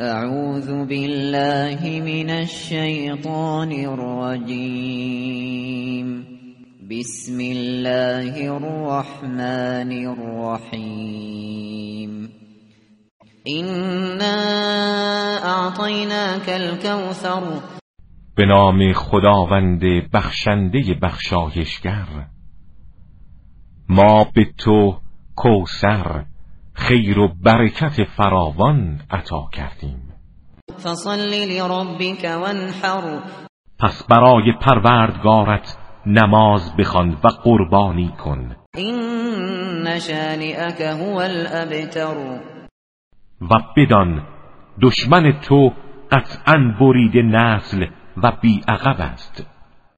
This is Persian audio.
اعوذ بالله من الشیطان الرجیم بسم الله الرحمن الرحیم إنا اعطیناک الكوثر. به نام خداوند بخشنده بخشایشگر. ما به تو کوسر خیر و برکت فراوان عطا کردیم. فصل لربك وانحر. پس برای پروردگارت نماز بخوان و قربانی کن. این شانئک هو الابتر. و بدان دشمن تو قطعا برید نسل و بیعقب است.